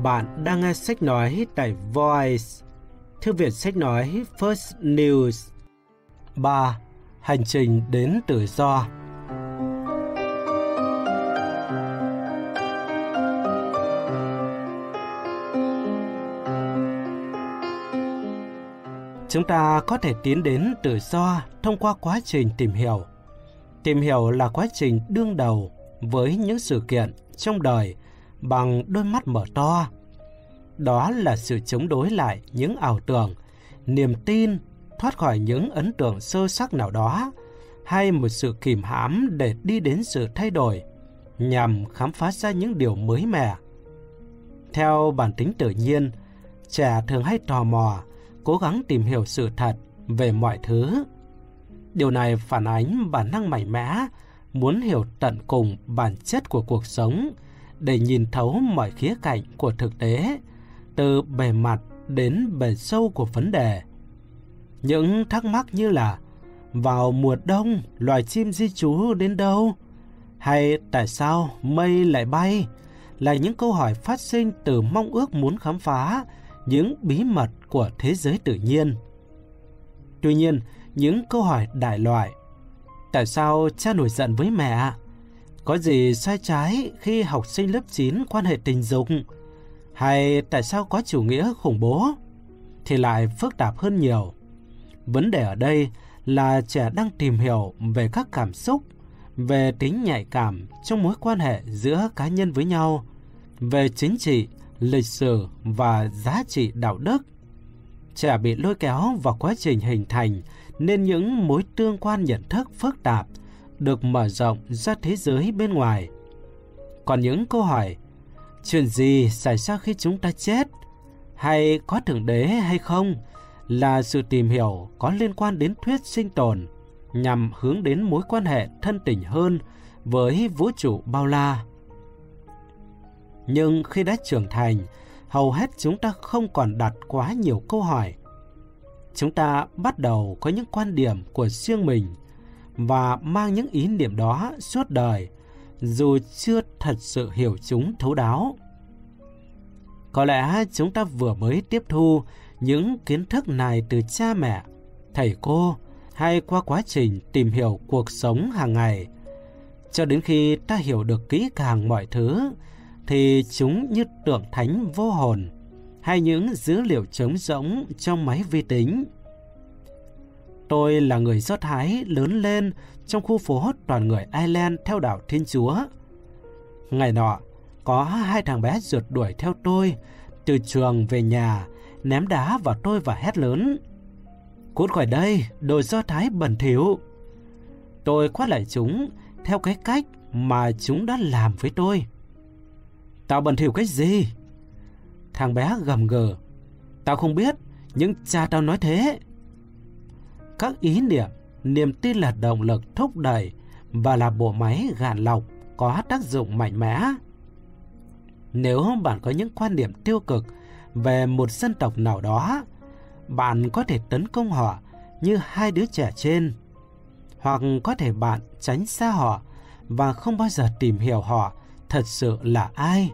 Bạn đang nghe sách nói tại Voice, thư viện sách nói First News. 3. Hành trình đến tự do Chúng ta có thể tiến đến tự do thông qua quá trình tìm hiểu. Tìm hiểu là quá trình đương đầu với những sự kiện trong đời bằng đôi mắt mở to. Đó là sự chống đối lại những ảo tưởng, niềm tin, thoát khỏi những ấn tượng sơ sắc nào đó, hay một sự kìm hãm để đi đến sự thay đổi, nhằm khám phá ra những điều mới mẻ. Theo bản tính tự nhiên, trẻ thường hay tò mò, cố gắng tìm hiểu sự thật về mọi thứ. Điều này phản ánh bản năng mạnh mẽ, muốn hiểu tận cùng bản chất của cuộc sống, để nhìn thấu mọi khía cạnh của thực tế, từ bề mặt đến bề sâu của vấn đề. Những thắc mắc như là vào mùa đông loài chim di trú đến đâu? Hay tại sao mây lại bay? Là những câu hỏi phát sinh từ mong ước muốn khám phá những bí mật của thế giới tự nhiên. Tuy nhiên, những câu hỏi đại loại Tại sao cha nổi giận với mẹ? Có gì sai trái khi học sinh lớp 9 quan hệ tình dục? Hay tại sao có chủ nghĩa khủng bố? Thì lại phức tạp hơn nhiều. Vấn đề ở đây là trẻ đang tìm hiểu về các cảm xúc, về tính nhạy cảm trong mối quan hệ giữa cá nhân với nhau, về chính trị, lịch sử và giá trị đạo đức. Trẻ bị lôi kéo vào quá trình hình thành nên những mối tương quan nhận thức phức tạp được mở rộng ra thế giới bên ngoài. Còn những câu hỏi, chuyện gì xảy ra khi chúng ta chết, hay có thượng đế hay không, là sự tìm hiểu có liên quan đến thuyết sinh tồn, nhằm hướng đến mối quan hệ thân tình hơn với vũ trụ bao la. Nhưng khi đã trưởng thành, hầu hết chúng ta không còn đặt quá nhiều câu hỏi. Chúng ta bắt đầu có những quan điểm của riêng mình và mang những ý niệm đó suốt đời, dù chưa thật sự hiểu chúng thấu đáo. Có lẽ chúng ta vừa mới tiếp thu những kiến thức này từ cha mẹ, thầy cô hay qua quá trình tìm hiểu cuộc sống hàng ngày. Cho đến khi ta hiểu được kỹ càng mọi thứ, thì chúng như tượng thánh vô hồn hay những dữ liệu trống rỗng trong máy vi tính. Tôi là người Do Thái lớn lên trong khu phố toàn người Ireland theo đạo Thiên Chúa. Ngày nọ, có hai thằng bé rượt đuổi theo tôi từ trường về nhà, ném đá vào tôi và hét lớn. Cút khỏi đây, đồ Do Thái bẩn thỉu. Tôi quát lại chúng theo cái cách mà chúng đã làm với tôi. Tao bẩn thỉu cái gì? Thằng bé gầm gừ. Tao không biết, nhưng cha tao nói thế. Các ý niệm, niềm tin là động lực thúc đẩy và là bộ máy gạn lọc có tác dụng mạnh mẽ. Nếu bạn có những quan điểm tiêu cực về một dân tộc nào đó, bạn có thể tấn công họ như hai đứa trẻ trên. Hoặc có thể bạn tránh xa họ và không bao giờ tìm hiểu họ thật sự là ai.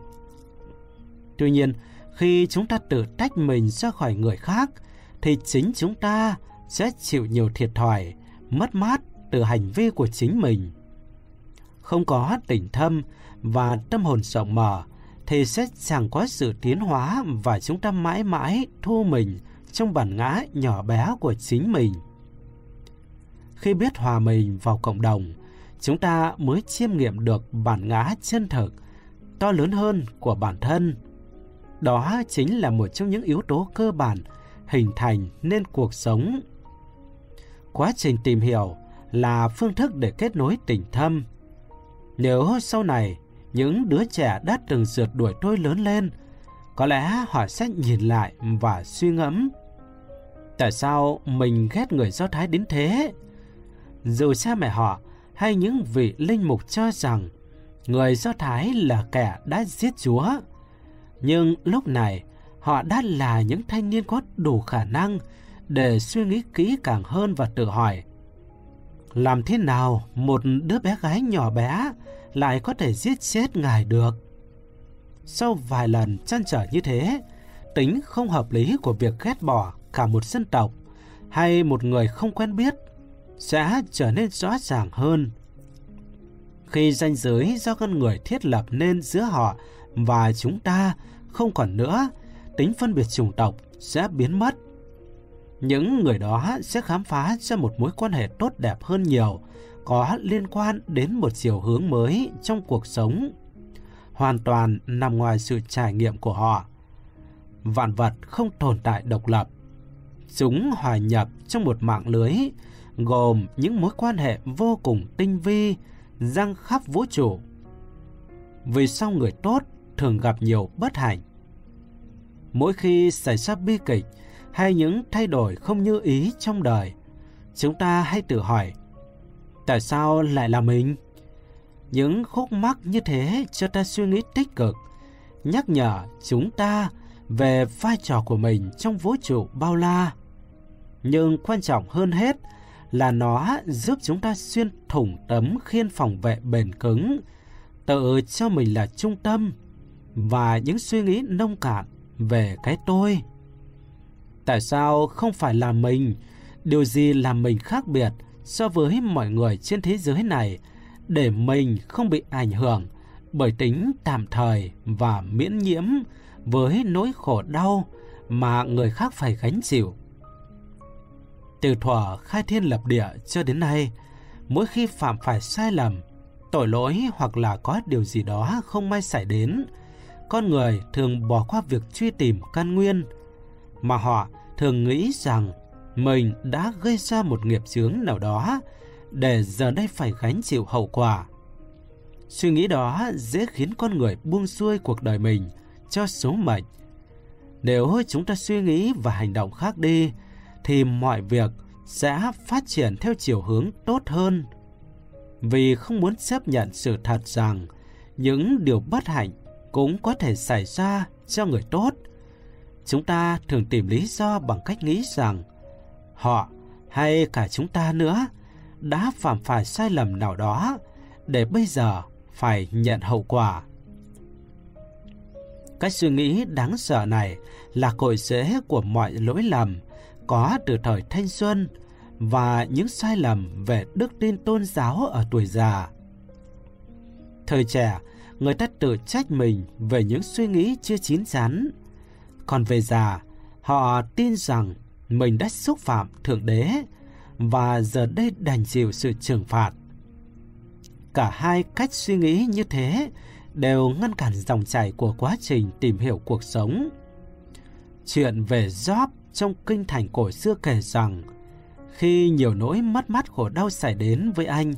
Tuy nhiên, khi chúng ta tự tách mình ra khỏi người khác, thì chính chúng ta sẽ chịu nhiều thiệt thòi, mất mát từ hành vi của chính mình. Không có tình thâm và tâm hồn rộng mở thì sẽ chẳng có sự tiến hóa và chúng ta mãi mãi thu mình trong bản ngã nhỏ bé của chính mình. Khi biết hòa mình vào cộng đồng, chúng ta mới chiêm nghiệm được bản ngã chân thực, to lớn hơn của bản thân. Đó chính là một trong những yếu tố cơ bản hình thành nên cuộc sống Quá trình tìm hiểu là phương thức để kết nối tình thâm. Nếu sau này những đứa trẻ đã từng rượt đuổi tôi lớn lên, có lẽ họ sẽ nhìn lại và suy ngẫm. Tại sao mình ghét người Do Thái đến thế? Dù cha mẹ họ hay những vị linh mục cho rằng người Do Thái là kẻ đã giết Chúa, nhưng lúc này họ đã là những thanh niên có đủ khả năng để suy nghĩ kỹ càng hơn và tự hỏi. Làm thế nào một đứa bé gái nhỏ bé lại có thể giết chết ngài được? sau vài lần chăn trở như thế, tính không hợp lý của việc ghét bỏ cả một dân tộc hay một người không quen biết sẽ trở nên rõ ràng hơn. Khi ranh giới do con người thiết lập nên giữa họ và chúng ta không còn nữa, tính phân biệt chủng tộc sẽ biến mất. Những người đó sẽ khám phá ra một mối quan hệ tốt đẹp hơn nhiều, có liên quan đến một chiều hướng mới trong cuộc sống, hoàn toàn nằm ngoài sự trải nghiệm của họ. Vạn vật không tồn tại độc lập. Chúng hòa nhập trong một mạng lưới gồm những mối quan hệ vô cùng tinh vi, răng khắp vũ trụ. Vì sao người tốt thường gặp nhiều bất hạnh? Mỗi khi xảy ra bi kịch hay những thay đổi không như ý trong đời, chúng ta hay tự hỏi, tại sao lại là mình? Những khúc mắc như thế cho ta suy nghĩ tích cực, nhắc nhở chúng ta về vai trò của mình trong vũ trụ bao la. Nhưng quan trọng hơn hết là nó giúp chúng ta xuyên thủng tấm khiên phòng vệ bền cứng, tự cho mình là trung tâm và những suy nghĩ nông cạn về cái tôi. Tại sao không phải là mình, điều gì làm mình khác biệt so với mọi người trên thế giới này để mình không bị ảnh hưởng bởi tính tạm thời và miễn nhiễm với nỗi khổ đau mà người khác phải gánh chịu. Từ thuở khai thiên lập địa cho đến nay, mỗi khi phạm phải sai lầm, tội lỗi hoặc là có điều gì đó không may xảy đến, con người thường bỏ qua việc truy tìm căn nguyên, mà họ thường nghĩ rằng mình đã gây ra một nghiệp chướng nào đó để giờ đây phải gánh chịu hậu quả. Suy nghĩ đó dễ khiến con người buông xuôi cuộc đời mình cho số mệnh. Nếu chúng ta suy nghĩ và hành động khác đi, thì mọi việc sẽ phát triển theo chiều hướng tốt hơn. Vì không muốn chấp nhận sự thật rằng những điều bất hạnh cũng có thể xảy ra cho người tốt. Chúng ta thường tìm lý do bằng cách nghĩ rằng họ hay cả chúng ta nữa đã phạm phải sai lầm nào đó để bây giờ phải nhận hậu quả. Cách suy nghĩ đáng sợ này là cội rễ của mọi lỗi lầm có từ thời thanh xuân và những sai lầm về đức tin tôn giáo ở tuổi già. Thời trẻ, người ta tự trách mình về những suy nghĩ chưa chín chắn. Còn về già, họ tin rằng mình đã xúc phạm Thượng Đế và giờ đây đành chịu sự trừng phạt. Cả hai cách suy nghĩ như thế đều ngăn cản dòng chảy của quá trình tìm hiểu cuộc sống. Chuyện về Job trong kinh thành cổ xưa kể rằng khi nhiều nỗi mất mát khổ đau xảy đến với anh,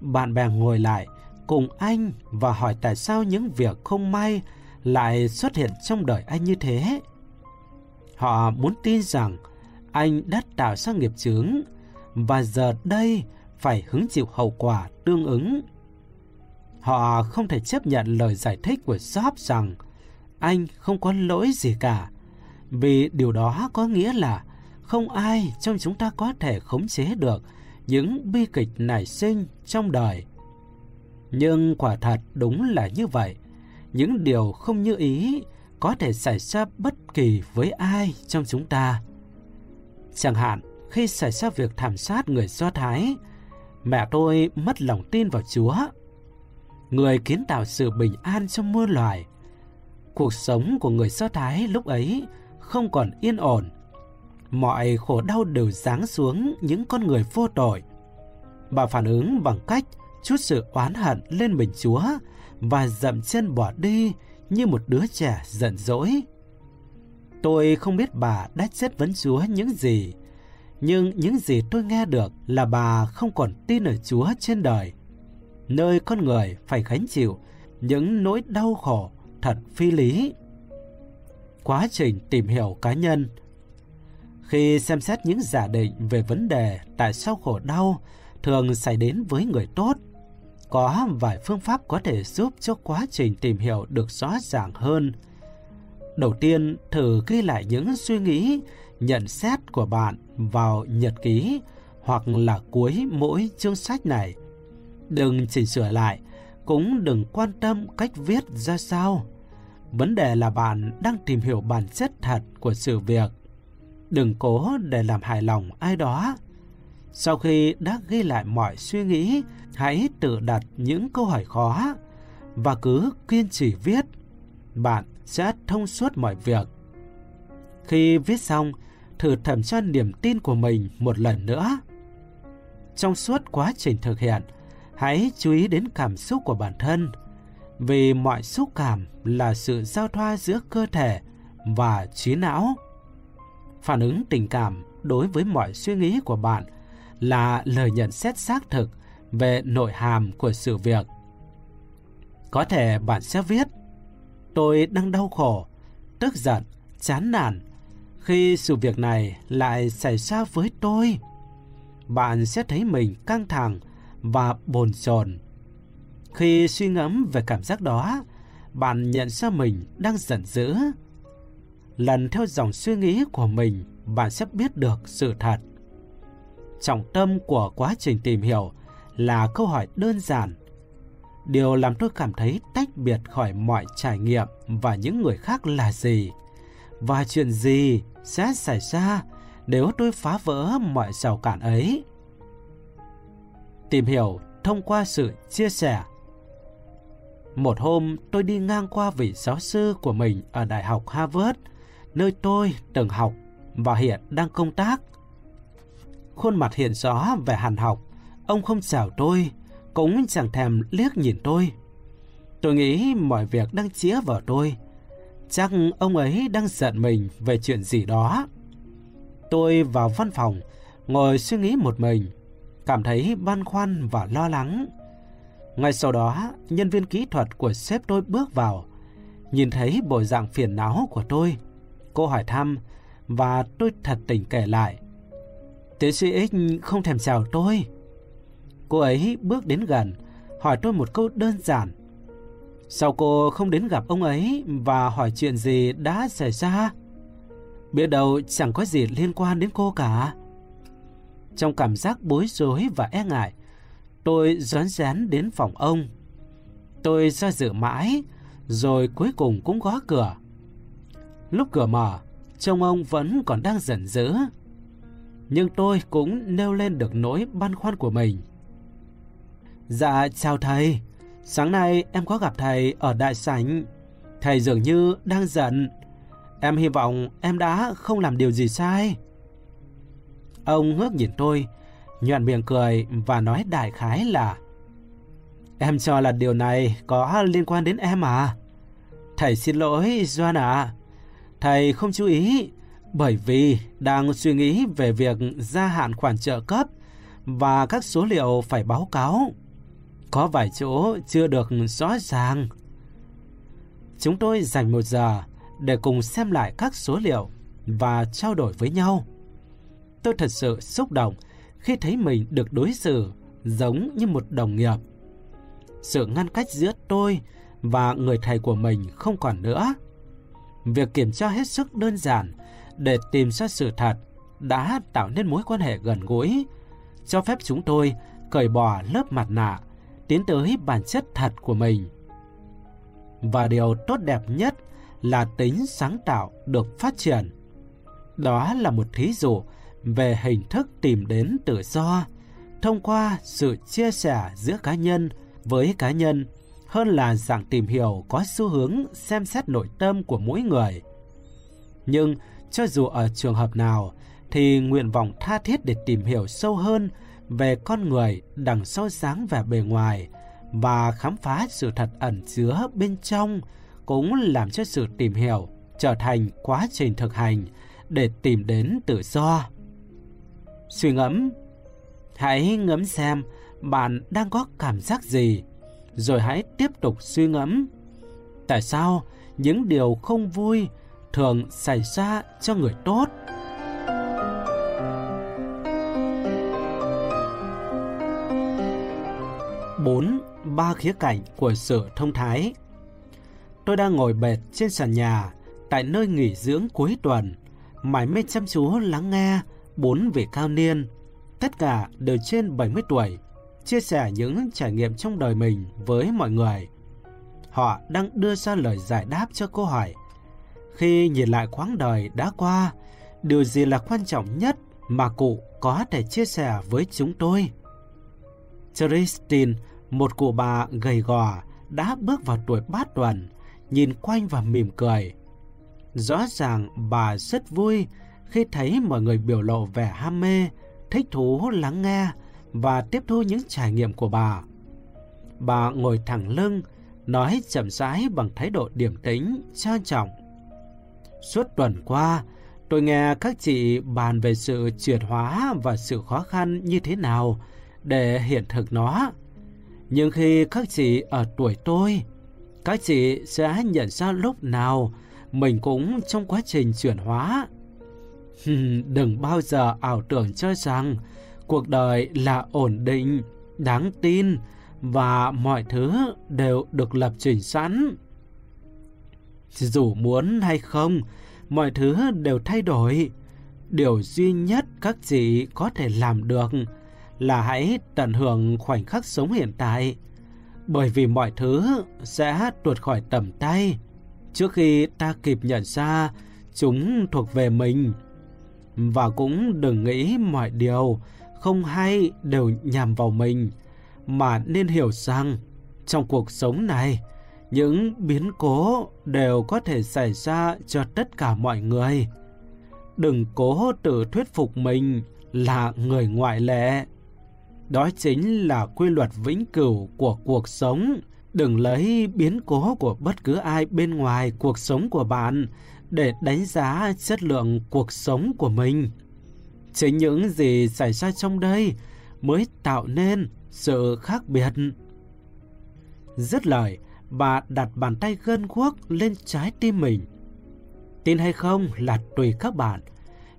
bạn bè ngồi lại cùng anh và hỏi tại sao những việc không may lại xuất hiện trong đời anh như thế. Họ muốn tin rằng anh đã tạo ra nghiệp chướng và giờ đây phải hứng chịu hậu quả tương ứng. Họ không thể chấp nhận lời giải thích của Job rằng anh không có lỗi gì cả, vì điều đó có nghĩa là không ai trong chúng ta có thể khống chế được những bi kịch nảy sinh trong đời. Nhưng quả thật đúng là như vậy, những điều không như ý có thể xảy ra bất kỳ với ai trong chúng ta. Chẳng hạn, khi xảy ra việc thảm sát người Do Thái, mẹ tôi mất lòng tin vào Chúa. Người kiến tạo sự bình an cho muôn loài. Cuộc sống của người Do Thái lúc ấy không còn yên ổn. Mọi khổ đau đều giáng xuống những con người vô tội. Bà phản ứng bằng cách chút sự oán hận lên mình Chúa và dậm chân bỏ đi như một đứa trẻ giận dỗi. Tôi không biết bà đã chất vấn Chúa những gì, nhưng những gì tôi nghe được là bà không còn tin ở Chúa trên đời, nơi con người phải gánh chịu những nỗi đau khổ thật phi lý. Quá trình tìm hiểu cá nhân Khi xem xét những giả định về vấn đề tại sao khổ đau thường xảy đến với người tốt, có vài phương pháp có thể giúp cho quá trình tìm hiểu được rõ ràng hơn. Đầu tiên, thử ghi lại những suy nghĩ, nhận xét của bạn vào nhật ký hoặc là cuối mỗi chương sách này. Đừng chỉnh sửa lại, cũng đừng quan tâm cách viết ra sao. Vấn đề là bạn đang tìm hiểu bản chất thật của sự việc. Đừng cố để làm hài lòng ai đó. Sau khi đã ghi lại mọi suy nghĩ, hãy tự đặt những câu hỏi khó và cứ kiên trì viết. Bạn sẽ thông suốt mọi việc. Khi viết xong, thử thẩm tra niềm tin của mình một lần nữa. Trong suốt quá trình thực hiện, hãy chú ý đến cảm xúc của bản thân, vì mọi xúc cảm là sự giao thoa giữa cơ thể và trí não. Phản ứng tình cảm đối với mọi suy nghĩ của bạn là lời nhận xét xác thực về nội hàm của sự việc. Có thể bạn sẽ viết Tôi đang đau khổ, tức giận, chán nản khi sự việc này lại xảy ra với tôi. Bạn sẽ thấy mình căng thẳng và bồn chồn. Khi suy ngẫm về cảm giác đó, bạn nhận ra mình đang giận dữ. Lần theo dòng suy nghĩ của mình, bạn sẽ biết được sự thật. Trọng tâm của quá trình tìm hiểu là câu hỏi đơn giản. Điều làm tôi cảm thấy tách biệt khỏi mọi trải nghiệm và những người khác là gì? Và chuyện gì sẽ xảy ra nếu tôi phá vỡ mọi rào cản ấy? Tìm hiểu thông qua sự chia sẻ một hôm tôi đi ngang qua vị giáo sư của mình ở Đại học Harvard, nơi tôi từng học và hiện đang công tác. Khuôn mặt hiện rõ về hàn học, ông không chào tôi, cũng chẳng thèm liếc nhìn tôi. Tôi nghĩ mọi việc đang chĩa vào tôi. Chắc ông ấy đang giận mình về chuyện gì đó. Tôi vào văn phòng, ngồi suy nghĩ một mình, cảm thấy băn khoăn và lo lắng. Ngay sau đó, nhân viên kỹ thuật của sếp tôi bước vào, nhìn thấy bộ dạng phiền não của tôi. Cô hỏi thăm và tôi thật tình kể lại. Tiến sĩ X không thèm chào tôi. Cô ấy bước đến gần, hỏi tôi một câu đơn giản. Sao cô không đến gặp ông ấy và hỏi chuyện gì đã xảy ra? Biết đâu chẳng có gì liên quan đến cô cả. Trong cảm giác bối rối và e ngại, tôi rón rén đến phòng ông. Tôi do dự mãi, rồi cuối cùng cũng gõ cửa. Lúc cửa mở, trông ông vẫn còn đang giận dữ. Nhưng tôi cũng nêu lên được nỗi băn khoăn của mình. Dạ chào thầy, sáng nay em có gặp thầy ở đại sảnh. Thầy dường như đang giận. Em hy vọng em đã không làm điều gì sai. Ông ngước nhìn tôi, nhoạn miệng cười và nói đại khái là Em cho là điều này có liên quan đến em à? Thầy xin lỗi Doan à. Thầy không chú ý bởi vì đang suy nghĩ về việc gia hạn khoản trợ cấp và các số liệu phải báo cáo. Có vài chỗ chưa được rõ ràng. Chúng tôi dành một giờ để cùng xem lại các số liệu và trao đổi với nhau. Tôi thật sự xúc động khi thấy mình được đối xử giống như một đồng nghiệp. Sự ngăn cách giữa tôi và người thầy của mình không còn nữa. Việc kiểm tra hết sức đơn giản để tìm ra sự thật đã tạo nên mối quan hệ gần gũi, cho phép chúng tôi cởi bỏ lớp mặt nạ, tiến tới bản chất thật của mình. Và điều tốt đẹp nhất là tính sáng tạo được phát triển. Đó là một thí dụ về hình thức tìm đến tự do thông qua sự chia sẻ giữa cá nhân với cá nhân hơn là dạng tìm hiểu có xu hướng xem xét nội tâm của mỗi người. Nhưng cho dù ở trường hợp nào thì nguyện vọng tha thiết để tìm hiểu sâu hơn về con người đằng sau sáng vẻ bề ngoài và khám phá sự thật ẩn chứa bên trong cũng làm cho sự tìm hiểu trở thành quá trình thực hành để tìm đến tự do. Suy ngẫm Hãy ngẫm xem bạn đang có cảm giác gì, rồi hãy tiếp tục suy ngẫm. Tại sao những điều không vui thường xảy ra cho người tốt? Bốn ba khía cạnh của sự thông thái. Tôi đang ngồi bệt trên sàn nhà tại nơi nghỉ dưỡng cuối tuần, mải mê chăm chú lắng nghe bốn vị cao niên, tất cả đều trên 70 tuổi, chia sẻ những trải nghiệm trong đời mình với mọi người. họ đang đưa ra lời giải đáp cho câu hỏi. Khi nhìn lại quãng đời đã qua, điều gì là quan trọng nhất mà cụ có thể chia sẻ với chúng tôi? Christine, một cụ bà gầy gò, đã bước vào tuổi bát tuần, nhìn quanh và mỉm cười. Rõ ràng bà rất vui khi thấy mọi người biểu lộ vẻ ham mê, thích thú lắng nghe và tiếp thu những trải nghiệm của bà. Bà ngồi thẳng lưng, nói chậm rãi bằng thái độ điềm tĩnh, trang trọng. Suốt tuần qua, tôi nghe các chị bàn về sự chuyển hóa và sự khó khăn như thế nào để hiện thực nó. Nhưng khi các chị ở tuổi tôi, các chị sẽ nhận ra lúc nào mình cũng trong quá trình chuyển hóa. Đừng bao giờ ảo tưởng cho rằng cuộc đời là ổn định, đáng tin và mọi thứ đều được lập trình sẵn. Dù muốn hay không, mọi thứ đều thay đổi. Điều duy nhất các chị có thể làm được là hãy tận hưởng khoảnh khắc sống hiện tại. Bởi vì mọi thứ sẽ tuột khỏi tầm tay trước khi ta kịp nhận ra chúng thuộc về mình. Và cũng đừng nghĩ mọi điều không hay đều nhằm vào mình, mà nên hiểu rằng trong cuộc sống này, những biến cố đều có thể xảy ra cho tất cả mọi người. Đừng cố tự thuyết phục mình là người ngoại lệ. Đó chính là quy luật vĩnh cửu của cuộc sống. Đừng lấy biến cố của bất cứ ai bên ngoài cuộc sống của bạn để đánh giá chất lượng cuộc sống của mình. Chính những gì xảy ra trong đây mới tạo nên sự khác biệt. Dứt lời, bà đặt bàn tay gân guốc lên trái tim mình. Tin hay không là tùy các bạn,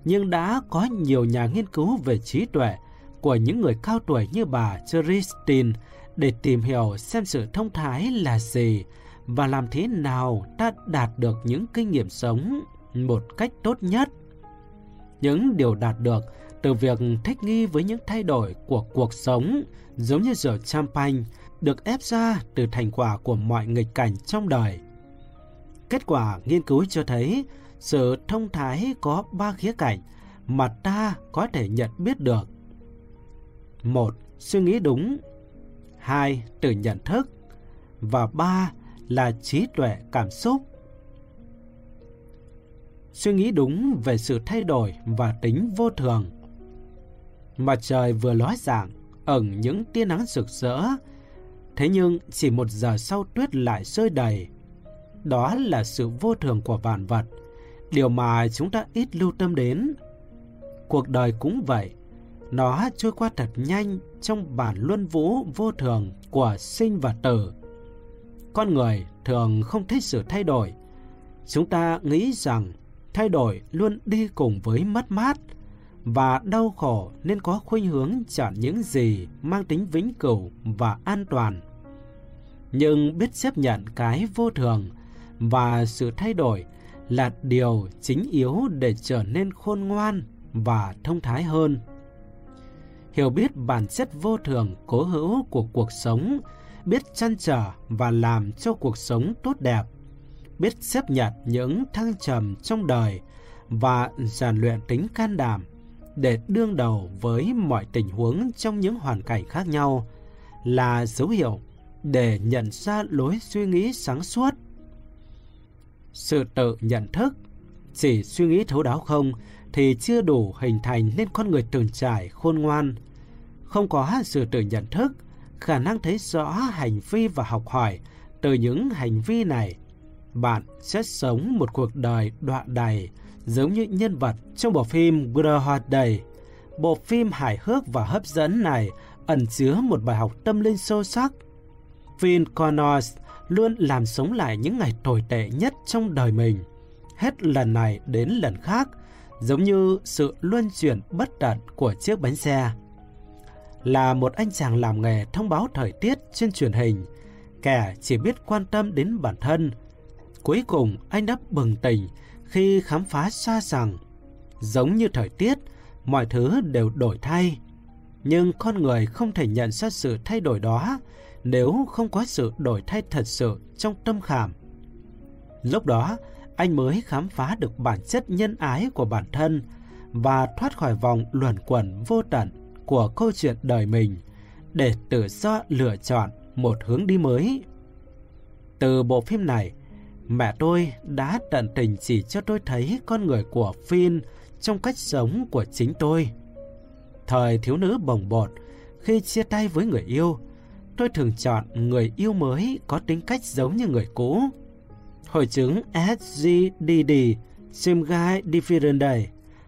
nhưng đã có nhiều nhà nghiên cứu về trí tuệ của những người cao tuổi như bà Christine để tìm hiểu xem sự thông thái là gì và làm thế nào ta đạt được những kinh nghiệm sống một cách tốt nhất. Những điều đạt được từ việc thích nghi với những thay đổi của cuộc sống giống như rượu champagne được ép ra từ thành quả của mọi nghịch cảnh trong đời. Kết quả nghiên cứu cho thấy sự thông thái có ba khía cạnh mà ta có thể nhận biết được. Một, suy nghĩ đúng. Hai, từ nhận thức. Và ba là trí tuệ cảm xúc. Suy nghĩ đúng về sự thay đổi và tính vô thường. Mặt trời vừa lói dạng, ẩn những tia nắng rực rỡ. Thế nhưng chỉ một giờ sau tuyết lại rơi đầy. Đó là sự vô thường của vạn vật, điều mà chúng ta ít lưu tâm đến. Cuộc đời cũng vậy, nó trôi qua thật nhanh trong bản luân vũ vô thường của sinh và tử. Con người thường không thích sự thay đổi. Chúng ta nghĩ rằng thay đổi luôn đi cùng với mất mát và đau khổ nên có khuynh hướng chọn những gì mang tính vĩnh cửu và an toàn. Nhưng biết chấp nhận cái vô thường và sự thay đổi là điều chính yếu để trở nên khôn ngoan và thông thái hơn. Hiểu biết bản chất vô thường cố hữu của cuộc sống, biết chăn trở và làm cho cuộc sống tốt đẹp, biết chấp nhận những thăng trầm trong đời và rèn luyện tính can đảm để đương đầu với mọi tình huống trong những hoàn cảnh khác nhau là dấu hiệu để nhận ra lối suy nghĩ sáng suốt. Sự tự nhận thức, chỉ suy nghĩ thấu đáo không thì chưa đủ hình thành nên con người từng trải khôn ngoan. Không có sự tự nhận thức, khả năng thấy rõ hành vi và học hỏi từ những hành vi này, bạn sẽ sống một cuộc đời đoạn đầy giống như nhân vật trong bộ phim Groundhog Day. Bộ phim hài hước và hấp dẫn này ẩn chứa một bài học tâm linh sâu sắc. Finn Connors luôn làm sống lại những ngày tồi tệ nhất trong đời mình. Hết lần này đến lần khác, giống như sự luân chuyển bất tận của chiếc bánh xe. Là một anh chàng làm nghề thông báo thời tiết trên truyền hình, kẻ chỉ biết quan tâm đến bản thân. Cuối cùng anh đã bừng tỉnh khi khám phá ra rằng, giống như thời tiết, mọi thứ đều đổi thay. Nhưng con người không thể nhận ra sự thay đổi đó nếu không có sự đổi thay thật sự trong tâm khảm. Lúc đó, anh mới khám phá được bản chất nhân ái của bản thân và thoát khỏi vòng luẩn quẩn vô tận của câu chuyện đời mình để tự do lựa chọn một hướng đi mới. Từ bộ phim này, mẹ tôi đã tận tình chỉ cho tôi thấy con người của Phin trong cách sống của chính tôi. Thời thiếu nữ bồng bột, khi chia tay với người yêu, tôi thường chọn người yêu mới có tính cách giống như người cũ. Hội chứng SGDD, Simgai Differente,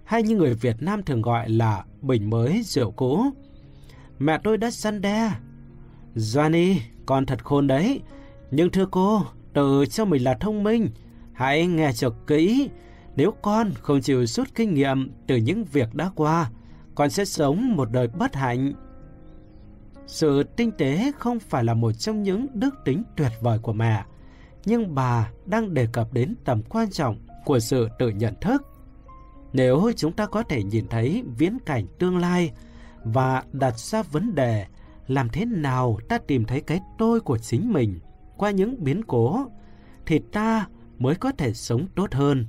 hay như người Việt Nam thường gọi là bình mới rượu cũ. Mẹ tôi đã săn đe. Johnny, con thật khôn đấy. Nhưng thưa cô, tự cho mình là thông minh. Hãy nghe cho kỹ. Nếu con không chịu rút kinh nghiệm từ những việc đã qua, con sẽ sống một đời bất hạnh. Sự tinh tế không phải là một trong những đức tính tuyệt vời của mẹ, nhưng bà đang đề cập đến tầm quan trọng của sự tự nhận thức. Nếu chúng ta có thể nhìn thấy viễn cảnh tương lai và đặt ra vấn đề làm thế nào ta tìm thấy cái tôi của chính mình qua những biến cố, thì ta mới có thể sống tốt hơn.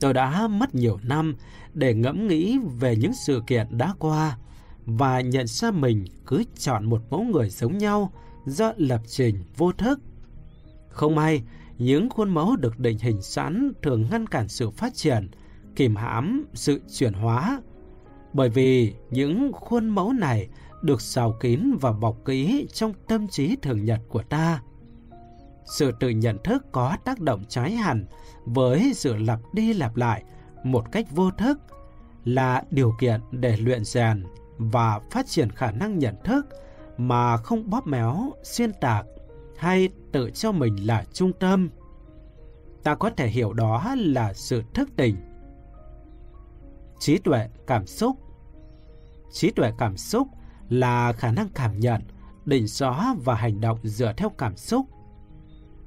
Tôi đã mất nhiều năm để ngẫm nghĩ về những sự kiện đã qua và nhận ra mình cứ chọn một mẫu người giống nhau do lập trình vô thức. Không may, những khuôn mẫu được định hình sẵn thường ngăn cản sự phát triển, kìm hãm sự chuyển hóa. Bởi vì những khuôn mẫu này được xào kín và bọc kỹ trong tâm trí thường nhật của ta. Sự tự nhận thức có tác động trái hẳn với sự lặp đi lặp lại một cách vô thức là điều kiện để luyện rèn và phát triển khả năng nhận thức mà không bóp méo, xuyên tạc hay tự cho mình là trung tâm. Ta có thể hiểu đó là sự thức tỉnh. Trí tuệ cảm xúc Trí tuệ cảm xúc là khả năng cảm nhận, định rõ và hành động dựa theo cảm xúc.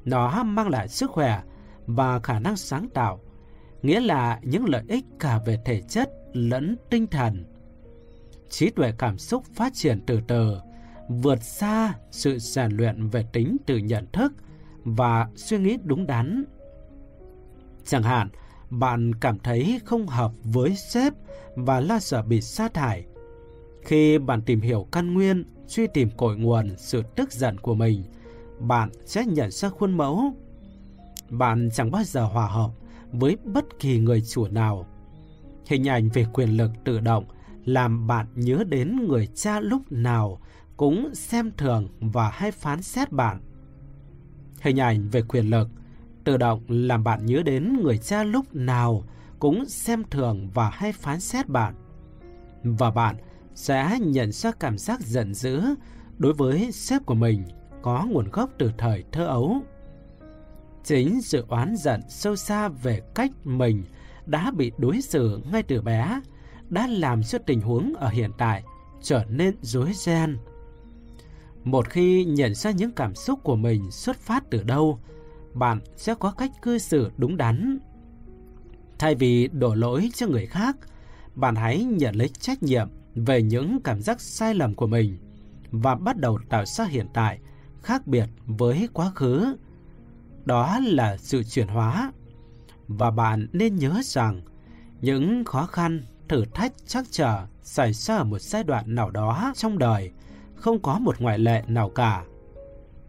Nó mang lại sức khỏe và khả năng sáng tạo, nghĩa là những lợi ích cả về thể chất lẫn tinh thần. Trí tuệ cảm xúc phát triển từ từ, vượt xa sự rèn luyện về tính tự nhận thức và suy nghĩ đúng đắn. Chẳng hạn, bạn cảm thấy không hợp với sếp và lo sợ bị sa thải. Khi bạn tìm hiểu căn nguyên, truy tìm cội nguồn sự tức giận của mình, bạn sẽ nhận ra khuôn mẫu. Bạn chẳng bao giờ hòa hợp với bất kỳ người chủ nào. Hình ảnh về quyền lực tự động làm bạn nhớ đến người cha lúc nào cũng xem thường và hay phán xét bạn. Hình ảnh về quyền lực tự động làm bạn nhớ đến người cha lúc nào cũng xem thường và hay phán xét bạn. Và bạn sẽ nhận ra cảm giác giận dữ đối với sếp của mình có nguồn gốc từ thời thơ ấu. Chính sự oán giận sâu xa về cách mình đã bị đối xử ngay từ bé đã làm cho tình huống ở hiện tại trở nên rối ren. Một khi nhận ra những cảm xúc của mình xuất phát từ đâu, bạn sẽ có cách cư xử đúng đắn. Thay vì đổ lỗi cho người khác, bạn hãy nhận lấy trách nhiệm về những cảm giác sai lầm của mình và bắt đầu tạo ra hiện tại khác biệt với quá khứ. Đó là sự chuyển hóa. Và bạn nên nhớ rằng những khó khăn, thử thách chắc trở xảy ra ở một giai đoạn nào đó trong đời, không có một ngoại lệ nào cả.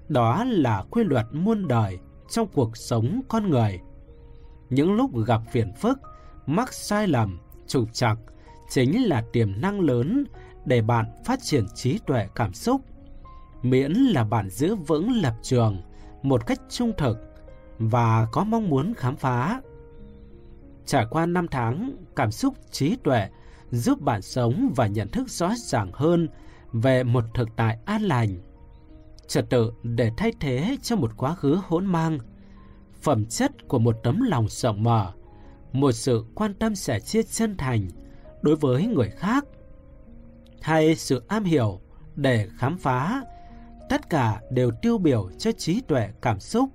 Đó là quy luật muôn đời trong cuộc sống con người. Những lúc gặp phiền phức, mắc sai lầm, trục trặc chính là tiềm năng lớn để bạn phát triển trí tuệ cảm xúc. Miễn là bạn giữ vững lập trường một cách trung thực và có mong muốn khám phá. Trải qua năm tháng, cảm xúc trí tuệ giúp bạn sống và nhận thức rõ ràng hơn về một thực tại an lành. Trật tự để thay thế cho một quá khứ hỗn mang. Phẩm chất của một tấm lòng rộng mở, một sự quan tâm sẻ chia chân thành đối với người khác hay sự am hiểu để khám phá tất cả đều tiêu biểu cho trí tuệ cảm xúc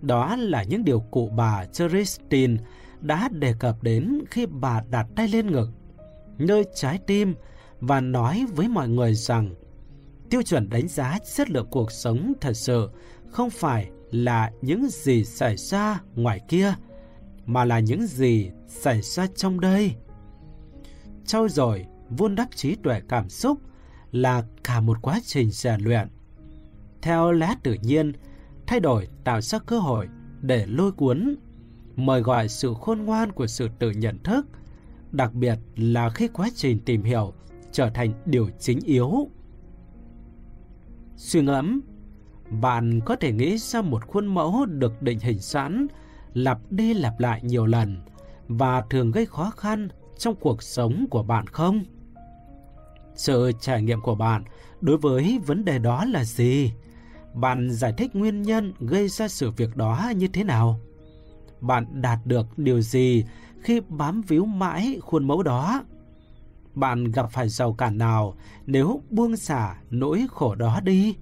đó là những điều cụ bà Christine đã đề cập đến khi bà đặt tay lên ngực nơi trái tim và nói với mọi người rằng tiêu chuẩn đánh giá chất lượng cuộc sống thật sự không phải là những gì xảy ra ngoài kia, mà là những gì xảy ra trong đây. Trau dồi, vun đắp trí tuệ cảm xúc là cả một quá trình rèn luyện. Theo lẽ tự nhiên, thay đổi tạo ra cơ hội để lôi cuốn, mời gọi sự khôn ngoan của sự tự nhận thức, đặc biệt là khi quá trình tìm hiểu trở thành điều chính yếu. Suy ngẫm, bạn có thể nghĩ ra một khuôn mẫu được định hình sẵn, lặp đi lặp lại nhiều lần và thường gây khó khăn trong cuộc sống của bạn không? Sự trải nghiệm của bạn đối với vấn đề đó là gì? Bạn giải thích nguyên nhân gây ra sự việc đó như thế nào? Bạn đạt được điều gì khi bám víu mãi khuôn mẫu đó? Bạn gặp phải rào cản nào nếu buông xả nỗi khổ đó đi?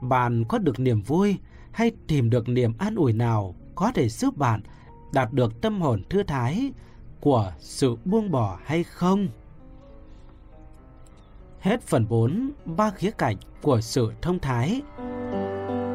Bạn có được niềm vui hay tìm được niềm an ủi nào có thể giúp bạn đạt được tâm hồn thư thái của sự buông bỏ hay không? Hết phần 4, ba khía cạnh của sự thông thái.